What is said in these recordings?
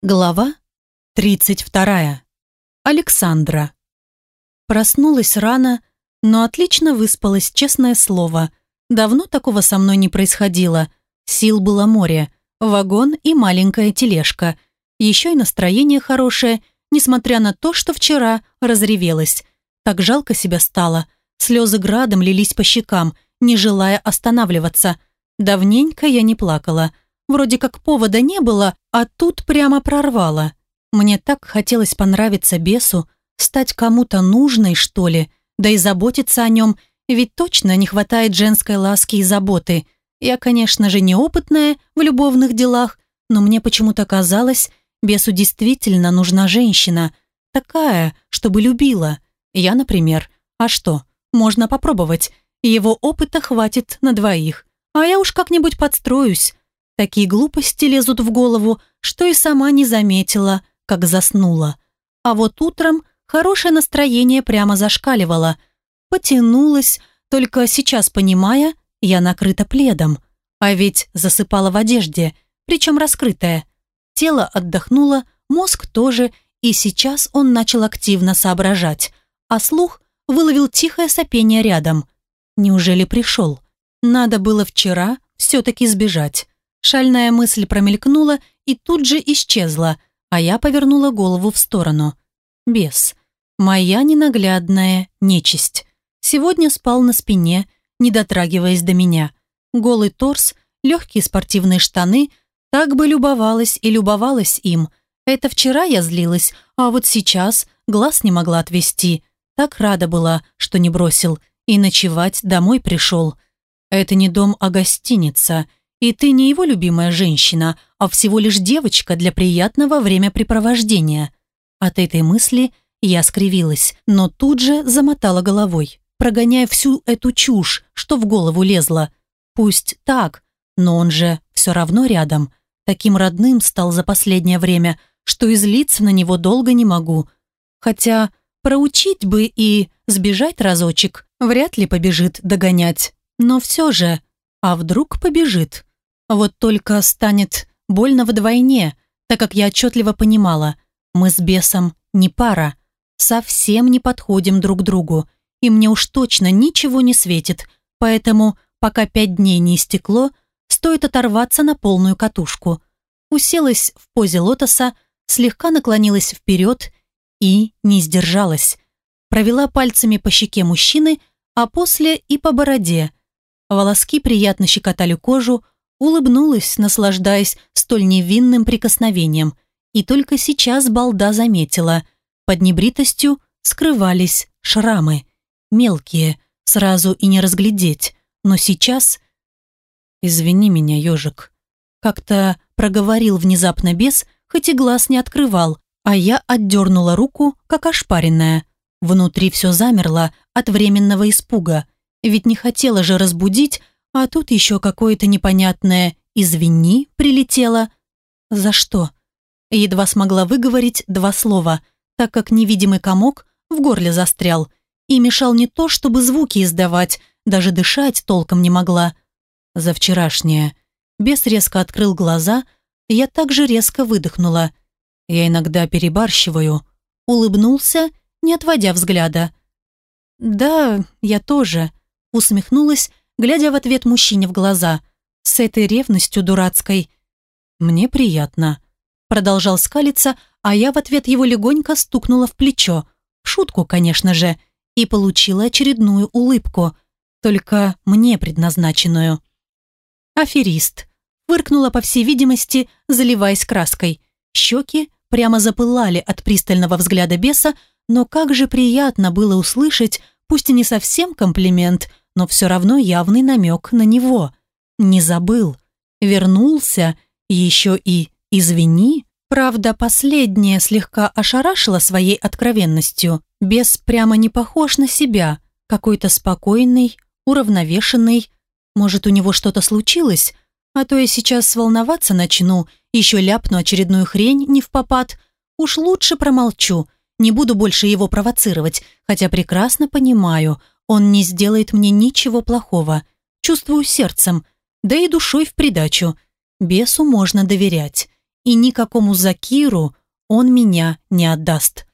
Глава 32. Александра. Проснулась рано, но отлично выспалась, честное слово. Давно такого со мной не происходило. Сил было море, вагон и маленькая тележка. Еще и настроение хорошее, несмотря на то, что вчера разревелась. Так жалко себя стало. Слезы градом лились по щекам, не желая останавливаться. Давненько я не плакала. Вроде как повода не было, а тут прямо прорвало. Мне так хотелось понравиться бесу, стать кому-то нужной, что ли, да и заботиться о нем, ведь точно не хватает женской ласки и заботы. Я, конечно же, неопытная в любовных делах, но мне почему-то казалось, бесу действительно нужна женщина, такая, чтобы любила. Я, например. А что, можно попробовать. Его опыта хватит на двоих. А я уж как-нибудь подстроюсь. Такие глупости лезут в голову, что и сама не заметила, как заснула. А вот утром хорошее настроение прямо зашкаливало. Потянулась, только сейчас понимая, я накрыта пледом. А ведь засыпала в одежде, причем раскрытая. Тело отдохнуло, мозг тоже, и сейчас он начал активно соображать. А слух выловил тихое сопение рядом. Неужели пришел? Надо было вчера все-таки сбежать. Шальная мысль промелькнула и тут же исчезла, а я повернула голову в сторону. Бес. Моя ненаглядная нечисть. Сегодня спал на спине, не дотрагиваясь до меня. Голый торс, легкие спортивные штаны, так бы любовалась и любовалась им. Это вчера я злилась, а вот сейчас глаз не могла отвести. Так рада была, что не бросил, и ночевать домой пришел. Это не дом, а гостиница — и ты не его любимая женщина, а всего лишь девочка для приятного времяпрепровождения. От этой мысли я скривилась, но тут же замотала головой, прогоняя всю эту чушь, что в голову лезла. Пусть так, но он же все равно рядом. Таким родным стал за последнее время, что излиться на него долго не могу. Хотя проучить бы и сбежать разочек вряд ли побежит догонять. Но все же, а вдруг побежит? Вот только станет больно вдвойне, так как я отчетливо понимала, мы с бесом не пара, совсем не подходим друг другу, и мне уж точно ничего не светит, поэтому, пока пять дней не истекло, стоит оторваться на полную катушку. Уселась в позе лотоса, слегка наклонилась вперед и не сдержалась. Провела пальцами по щеке мужчины, а после и по бороде. Волоски приятно щекотали кожу, улыбнулась, наслаждаясь столь невинным прикосновением. И только сейчас балда заметила. Под небритостью скрывались шрамы. Мелкие, сразу и не разглядеть. Но сейчас... «Извини меня, ежик». Как-то проговорил внезапно бес, хоть и глаз не открывал, а я отдернула руку, как ошпаренная. Внутри все замерло от временного испуга. Ведь не хотела же разбудить, а тут еще какое-то непонятное «извини» прилетело. За что? Едва смогла выговорить два слова, так как невидимый комок в горле застрял и мешал не то, чтобы звуки издавать, даже дышать толком не могла. За вчерашнее. Бес резко открыл глаза, я также резко выдохнула. Я иногда перебарщиваю. Улыбнулся, не отводя взгляда. «Да, я тоже», усмехнулась глядя в ответ мужчине в глаза, с этой ревностью дурацкой. «Мне приятно», — продолжал скалиться, а я в ответ его легонько стукнула в плечо, шутку, конечно же, и получила очередную улыбку, только мне предназначенную. «Аферист», — выркнула, по всей видимости, заливаясь краской. Щеки прямо запылали от пристального взгляда беса, но как же приятно было услышать, пусть и не совсем комплимент, но все равно явный намек на него. Не забыл. Вернулся, еще и «извини». Правда, последнее слегка ошарашило своей откровенностью. Бес прямо не похож на себя. Какой-то спокойный, уравновешенный. Может, у него что-то случилось? А то я сейчас волноваться начну, еще ляпну очередную хрень не в попад. Уж лучше промолчу, не буду больше его провоцировать, хотя прекрасно понимаю, он не сделает мне ничего плохого. Чувствую сердцем, да и душой в придачу. Бесу можно доверять. и никакому Закиру он меня не отдаст.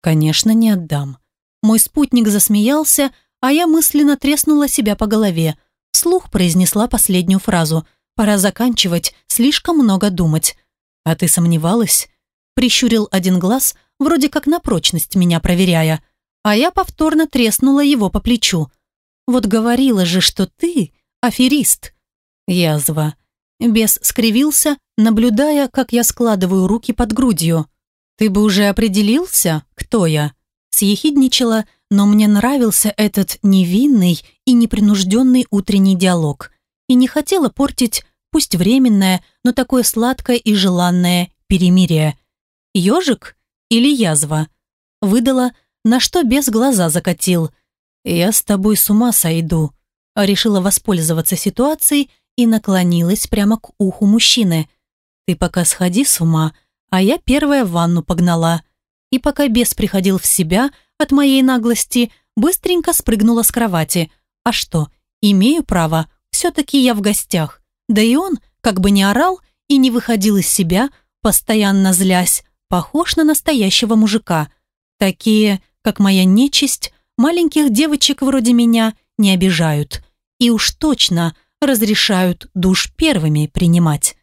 Конечно, не отдам. Мой спутник засмеялся, а я мысленно треснула себя по голове. Вслух произнесла последнюю фразу. «Пора заканчивать, слишком много думать». «А ты сомневалась?» Прищурил один глаз, вроде как на прочность меня проверяя. А я повторно треснула его по плечу. «Вот говорила же, что ты аферист». Язва. Бес скривился, наблюдая, как я складываю руки под грудью. «Ты бы уже определился, кто я?» Съехидничала, но мне нравился этот невинный и непринужденный утренний диалог. И не хотела портить, пусть временное, но такое сладкое и желанное перемирие. «Ежик или язва?» Выдала, на что без глаза закатил. «Я с тобой с ума сойду». Решила воспользоваться ситуацией и наклонилась прямо к уху мужчины. «Ты пока сходи с ума, а я первая в ванну погнала». И пока бес приходил в себя от моей наглости, быстренько спрыгнула с кровати. А что, имею право, все-таки я в гостях. Да и он, как бы не орал и не выходил из себя, постоянно злясь, похож на настоящего мужика. Такие, как моя нечисть, маленьких девочек вроде меня не обижают. И уж точно разрешают душ первыми принимать.